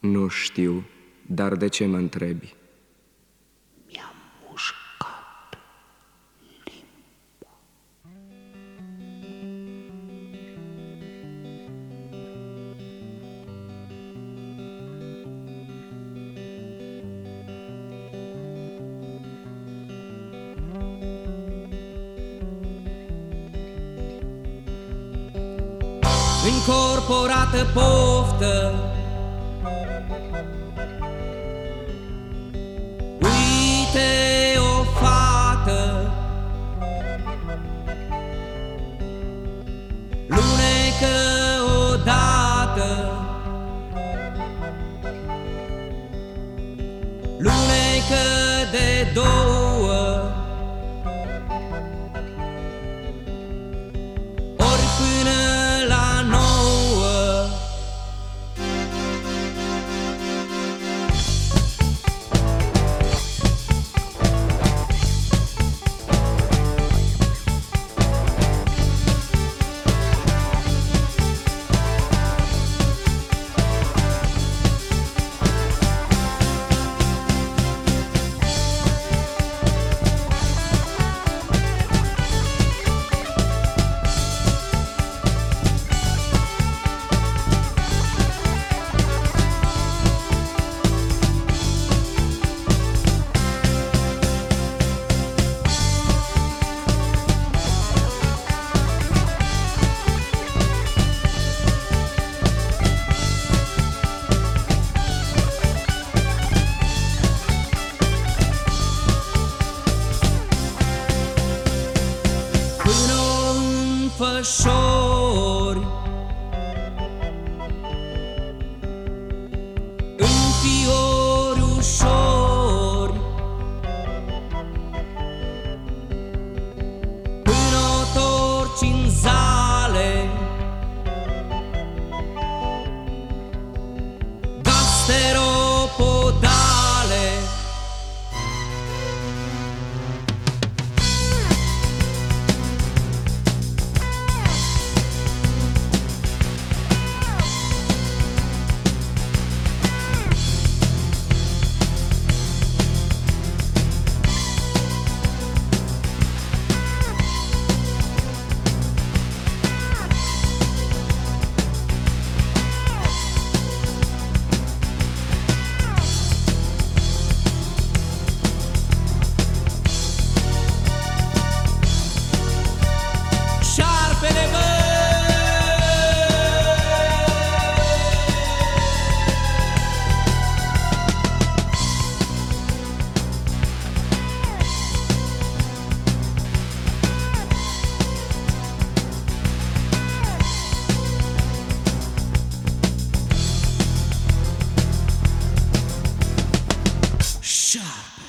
Nu știu, dar de ce mă întrebi? Mi-am mușcat Încorporată poftă Uite o fată. Lunecă odată. Lunecă de două show. Shah.